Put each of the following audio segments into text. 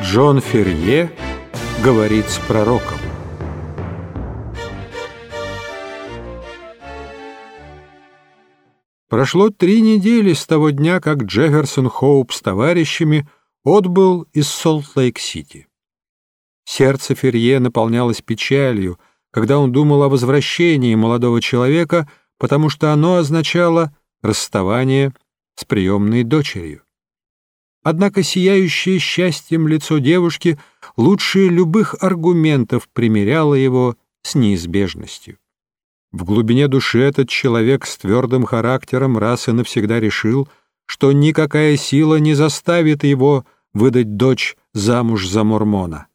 Джон Ферье говорит с пророком. Прошло три недели с того дня, как Джефферсон Хоуп с товарищами отбыл из Солт-Лейк-Сити. Сердце Ферье наполнялось печалью, когда он думал о возвращении молодого человека, потому что оно означало расставание с приемной дочерью. Однако сияющее счастьем лицо девушки лучше любых аргументов примеряло его с неизбежностью. В глубине души этот человек с твердым характером раз и навсегда решил, что никакая сила не заставит его выдать дочь замуж за мормона.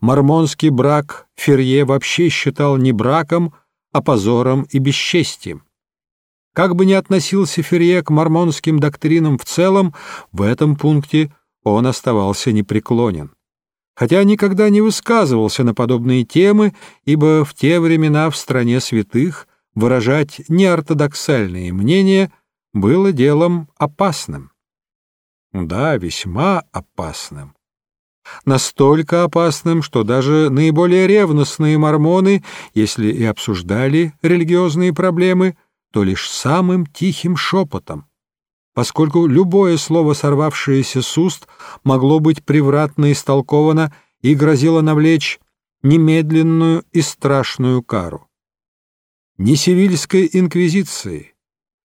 Мормонский брак Ферье вообще считал не браком, а позором и бесчестием. Как бы ни относился Ферье к мормонским доктринам в целом, в этом пункте он оставался непреклонен. Хотя никогда не высказывался на подобные темы, ибо в те времена в стране святых выражать неортодоксальные мнения было делом опасным. Да, весьма опасным. Настолько опасным, что даже наиболее ревностные мормоны, если и обсуждали религиозные проблемы, то лишь самым тихим шепотом, поскольку любое слово, сорвавшееся с уст, могло быть превратно истолковано и грозило навлечь немедленную и страшную кару. Ни Севильской инквизиции,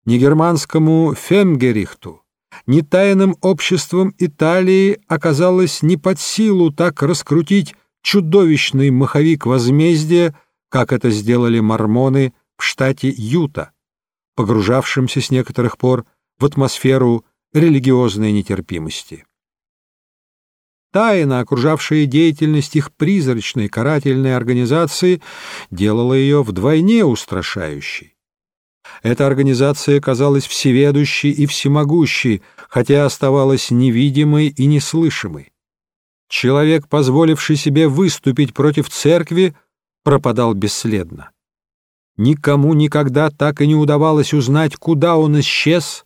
ни германскому фемгерихту, ни тайным обществом Италии оказалось не под силу так раскрутить чудовищный маховик возмездия, как это сделали мормоны в штате Юта, погружавшимся с некоторых пор в атмосферу религиозной нетерпимости. Тайна, окружавшая деятельность их призрачной карательной организации, делала ее вдвойне устрашающей. Эта организация казалась всеведущей и всемогущей, хотя оставалась невидимой и неслышимой. Человек, позволивший себе выступить против церкви, пропадал бесследно. Никому никогда так и не удавалось узнать, куда он исчез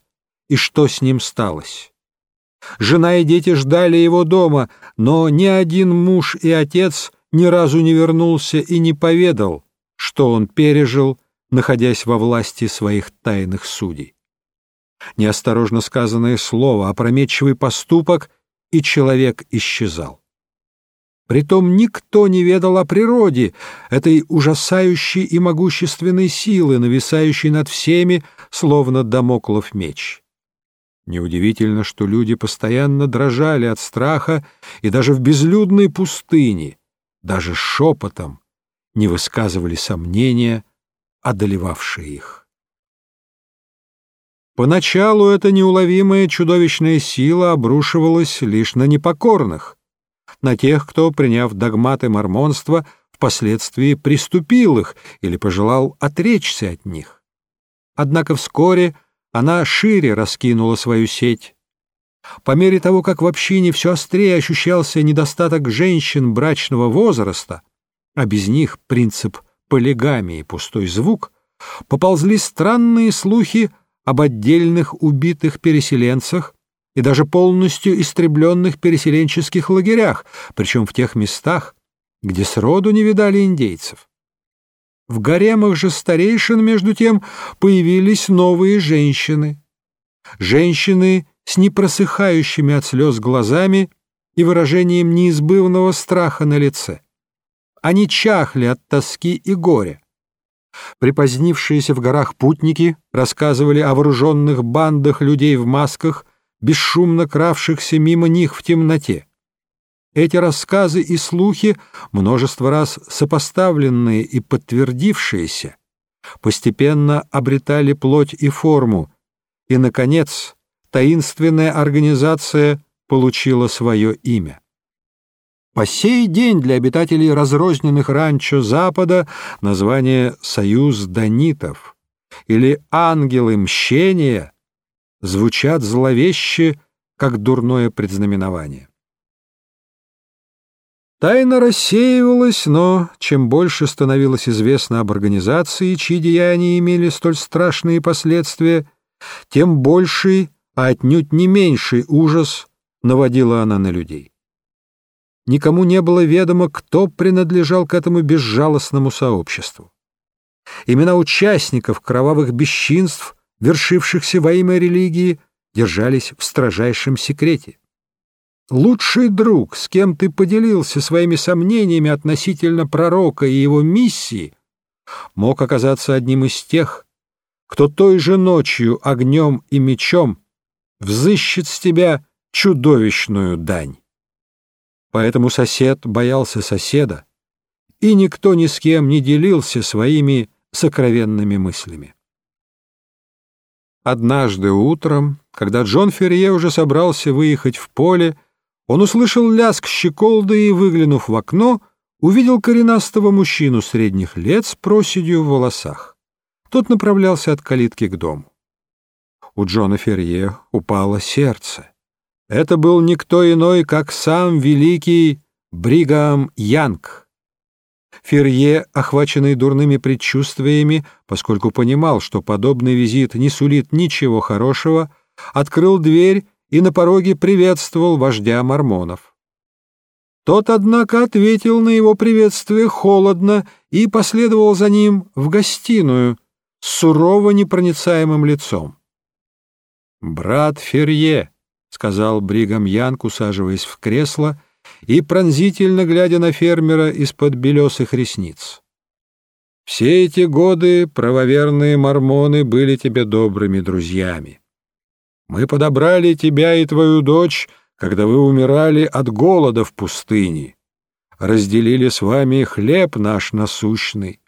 и что с ним сталось. Жена и дети ждали его дома, но ни один муж и отец ни разу не вернулся и не поведал, что он пережил, находясь во власти своих тайных судей. Неосторожно сказанное слово, опрометчивый поступок, и человек исчезал. Притом никто не ведал о природе этой ужасающей и могущественной силы, нависающей над всеми, словно домоклов меч. Неудивительно, что люди постоянно дрожали от страха и даже в безлюдной пустыне, даже шепотом, не высказывали сомнения, одолевавшие их. Поначалу эта неуловимая чудовищная сила обрушивалась лишь на непокорных — на тех, кто, приняв догматы мормонства, впоследствии приступил их или пожелал отречься от них. Однако вскоре она шире раскинула свою сеть. По мере того, как в общине все острее ощущался недостаток женщин брачного возраста, а без них принцип полигамии пустой звук, поползли странные слухи об отдельных убитых переселенцах, и даже полностью истребленных переселенческих лагерях, причем в тех местах, где сроду не видали индейцев. В гаремах же старейшин, между тем, появились новые женщины. Женщины с непросыхающими от слез глазами и выражением неизбывного страха на лице. Они чахли от тоски и горя. Припозднившиеся в горах путники рассказывали о вооруженных бандах людей в масках, бесшумно кравшихся мимо них в темноте. Эти рассказы и слухи, множество раз сопоставленные и подтвердившиеся, постепенно обретали плоть и форму, и, наконец, таинственная организация получила свое имя. По сей день для обитателей разрозненных ранчо Запада название «Союз Донитов» или «Ангелы мщения» звучат зловеще, как дурное предзнаменование. Тайна рассеивалась, но чем больше становилось известно об организации, чьи деяния имели столь страшные последствия, тем больший, а отнюдь не меньший ужас наводила она на людей. никому не было ведомо, кто принадлежал к этому безжалостному сообществу. Имена участников кровавых бесчинств, вершившихся во имя религии, держались в строжайшем секрете. Лучший друг, с кем ты поделился своими сомнениями относительно пророка и его миссии, мог оказаться одним из тех, кто той же ночью огнем и мечом взыщет с тебя чудовищную дань. Поэтому сосед боялся соседа, и никто ни с кем не делился своими сокровенными мыслями. Однажды утром, когда Джон Ферье уже собрался выехать в поле, он услышал лязг щеколды и, выглянув в окно, увидел коренастого мужчину средних лет с проседью в волосах. Тот направлялся от калитки к дому. У Джона Ферье упало сердце. Это был никто иной, как сам великий Бригам Янг. Ферье, охваченный дурными предчувствиями, поскольку понимал, что подобный визит не сулит ничего хорошего, открыл дверь и на пороге приветствовал вождя мормонов. Тот, однако, ответил на его приветствие холодно и последовал за ним в гостиную с сурово непроницаемым лицом. «Брат Ферье», — сказал Бригам Янг, усаживаясь в кресло и пронзительно глядя на фермера из-под белесых ресниц. «Все эти годы правоверные мормоны были тебе добрыми друзьями. Мы подобрали тебя и твою дочь, когда вы умирали от голода в пустыне, разделили с вами хлеб наш насущный,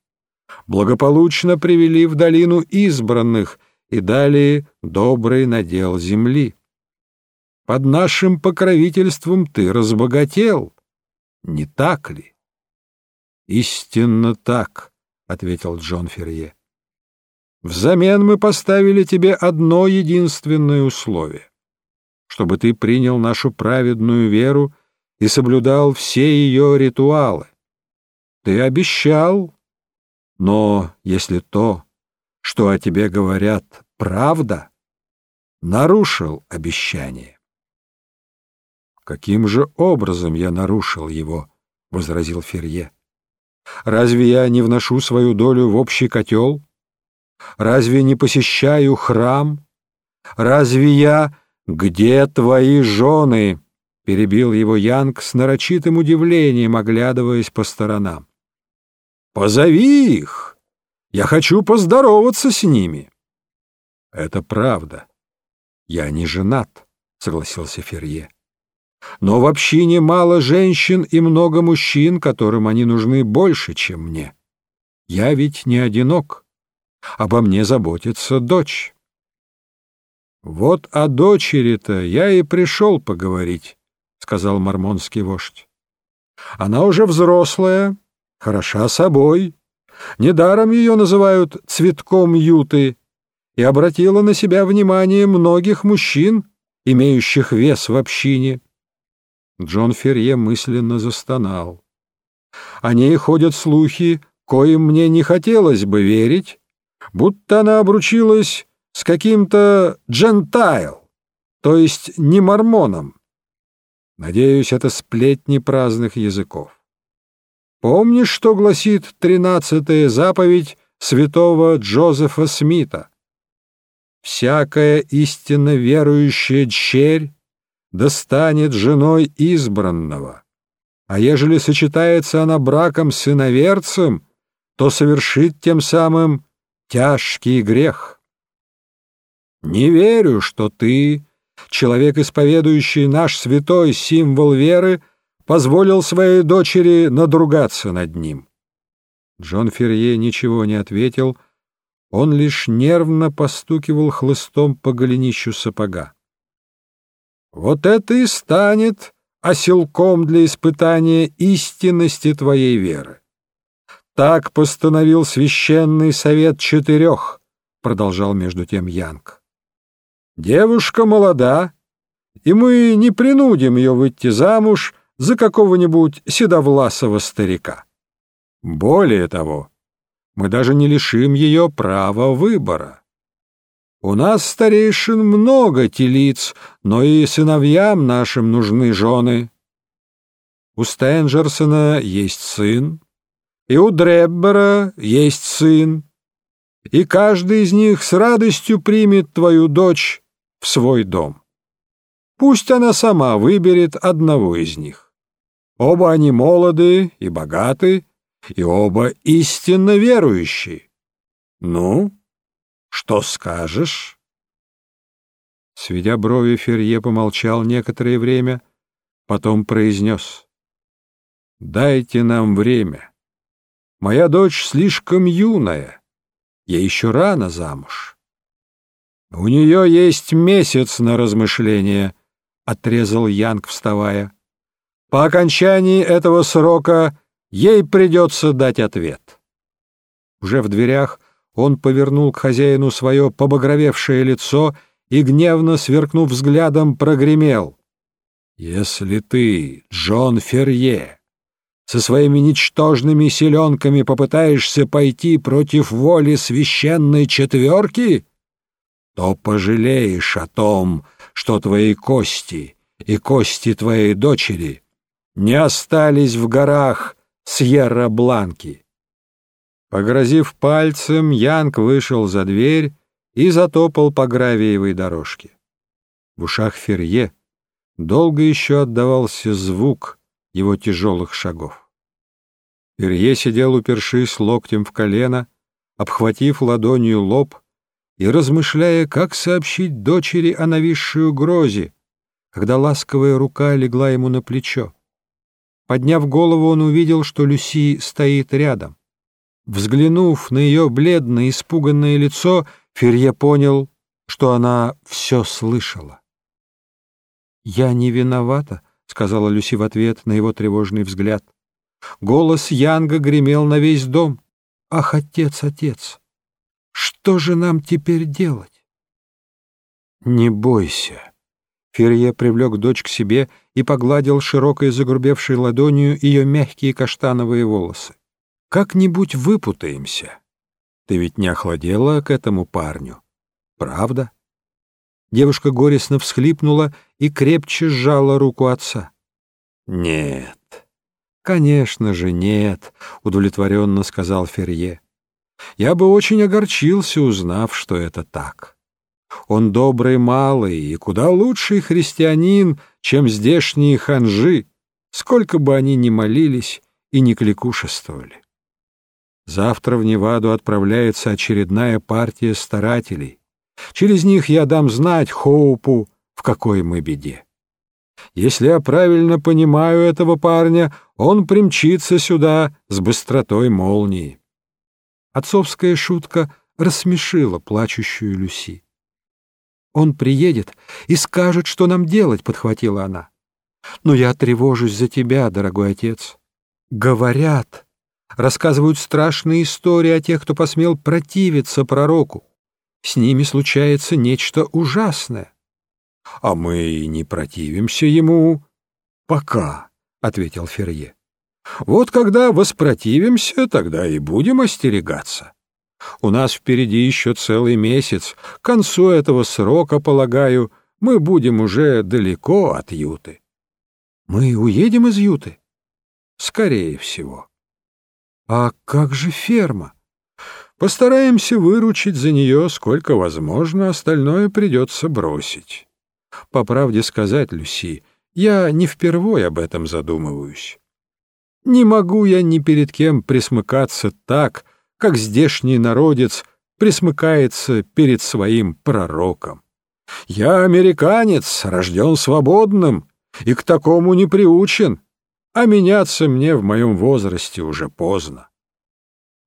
благополучно привели в долину избранных и дали добрый надел земли. Под нашим покровительством ты разбогател, не так ли? — Истинно так, — ответил Джон Ферье. — Взамен мы поставили тебе одно единственное условие — чтобы ты принял нашу праведную веру и соблюдал все ее ритуалы. Ты обещал, но если то, что о тебе говорят, правда, нарушил обещание. «Каким же образом я нарушил его?» — возразил Ферье. «Разве я не вношу свою долю в общий котел? Разве не посещаю храм? Разве я... Где твои жены?» — перебил его Янг с нарочитым удивлением, оглядываясь по сторонам. «Позови их! Я хочу поздороваться с ними!» «Это правда. Я не женат», — согласился Ферье. Но в общине мало женщин и много мужчин, которым они нужны больше, чем мне. Я ведь не одинок. Обо мне заботится дочь. Вот о дочери-то я и пришел поговорить, — сказал мормонский вождь. Она уже взрослая, хороша собой. Недаром ее называют цветком юты, и обратила на себя внимание многих мужчин, имеющих вес в общине. Джон Ферье мысленно застонал. О ней ходят слухи, коим мне не хотелось бы верить, будто она обручилась с каким-то джентайл, то есть не мормоном. Надеюсь, это сплетни праздных языков. Помнишь, что гласит тринадцатая заповедь святого Джозефа Смита? «Всякая истинно верующая дщерь достанет женой избранного. А ежели сочетается она браком с иноверцем, то совершит тем самым тяжкий грех. Не верю, что ты, человек, исповедующий наш святой символ веры, позволил своей дочери надругаться над ним. Джон Ферье ничего не ответил, он лишь нервно постукивал хлыстом по голенищу сапога. Вот это и станет оселком для испытания истинности твоей веры. Так постановил священный совет четырех, продолжал между тем Янг. Девушка молода, и мы не принудим ее выйти замуж за какого-нибудь седовласого старика. Более того, мы даже не лишим ее права выбора. У нас, старейшин, много телиц, но и сыновьям нашим нужны жены. у Стенджерсона есть сын, и у Дреббера есть сын, и каждый из них с радостью примет твою дочь в свой дом. Пусть она сама выберет одного из них. Оба они молоды и богаты, и оба истинно верующие. Ну, что скажешь? Сведя брови, Ферье помолчал некоторое время, потом произнес. «Дайте нам время. Моя дочь слишком юная, ей еще рано замуж». «У нее есть месяц на размышление», — отрезал Янг, вставая. «По окончании этого срока ей придется дать ответ». Уже в дверях он повернул к хозяину свое побагровевшее лицо и, гневно сверкнув взглядом, прогремел. «Если ты, Джон Ферье, со своими ничтожными селенками попытаешься пойти против воли священной четверки, то пожалеешь о том, что твои кости и кости твоей дочери не остались в горах Сьерра-Бланки». Погрозив пальцем, Янг вышел за дверь и затопал по гравиевой дорожке. В ушах Ферье долго еще отдавался звук его тяжелых шагов. Ферье сидел, упершись локтем в колено, обхватив ладонью лоб и размышляя, как сообщить дочери о нависшей угрозе, когда ласковая рука легла ему на плечо. Подняв голову, он увидел, что Люси стоит рядом. Взглянув на ее бледное, испуганное лицо, Ферье понял, что она все слышала. «Я не виновата», — сказала Люси в ответ на его тревожный взгляд. Голос Янга гремел на весь дом. «Ах, отец, отец, что же нам теперь делать?» «Не бойся». Ферье привлек дочь к себе и погладил широкой загрубевшей ладонью ее мягкие каштановые волосы. «Как-нибудь выпутаемся». Ты ведь не охладела к этому парню, правда? Девушка горестно всхлипнула и крепче сжала руку отца. Нет, конечно же нет, удовлетворенно сказал Ферье. Я бы очень огорчился, узнав, что это так. Он добрый малый и куда лучший христианин, чем здешние ханжи, сколько бы они ни молились и ни кликушествовали. Завтра в Неваду отправляется очередная партия старателей. Через них я дам знать Хоупу, в какой мы беде. Если я правильно понимаю этого парня, он примчится сюда с быстротой молнии. Отцовская шутка рассмешила плачущую Люси. «Он приедет и скажет, что нам делать», — подхватила она. «Но я тревожусь за тебя, дорогой отец. Говорят, рассказывают страшные истории о тех, кто посмел противиться пророку. С ними случается нечто ужасное. — А мы не противимся ему пока, — ответил Ферье. — Вот когда воспротивимся, тогда и будем остерегаться. У нас впереди еще целый месяц. К концу этого срока, полагаю, мы будем уже далеко от Юты. — Мы уедем из Юты? — Скорее всего. — а как же ферма? Постараемся выручить за нее сколько возможно, остальное придется бросить. По правде сказать, Люси, я не впервой об этом задумываюсь. Не могу я ни перед кем присмыкаться так, как здешний народец присмыкается перед своим пророком. Я американец, рожден свободным, и к такому не приучен а меняться мне в моем возрасте уже поздно.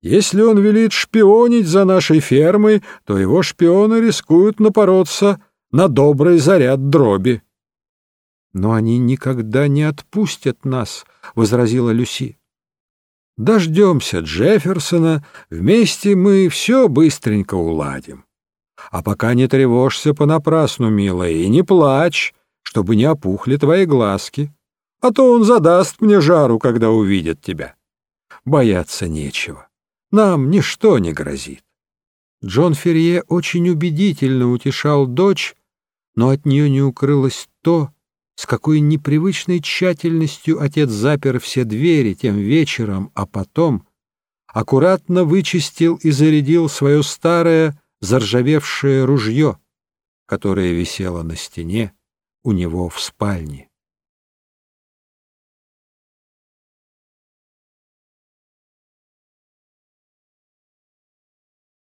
Если он велит шпионить за нашей фермой, то его шпионы рискуют напороться на добрый заряд дроби. — Но они никогда не отпустят нас, — возразила Люси. — Дождемся Джефферсона, вместе мы все быстренько уладим. А пока не тревожься понапрасну, милая, и не плачь, чтобы не опухли твои глазки а то он задаст мне жару, когда увидит тебя. Бояться нечего. Нам ничто не грозит. Джон Ферье очень убедительно утешал дочь, но от нее не укрылось то, с какой непривычной тщательностью отец запер все двери тем вечером, а потом аккуратно вычистил и зарядил свое старое заржавевшее ружье, которое висело на стене у него в спальне.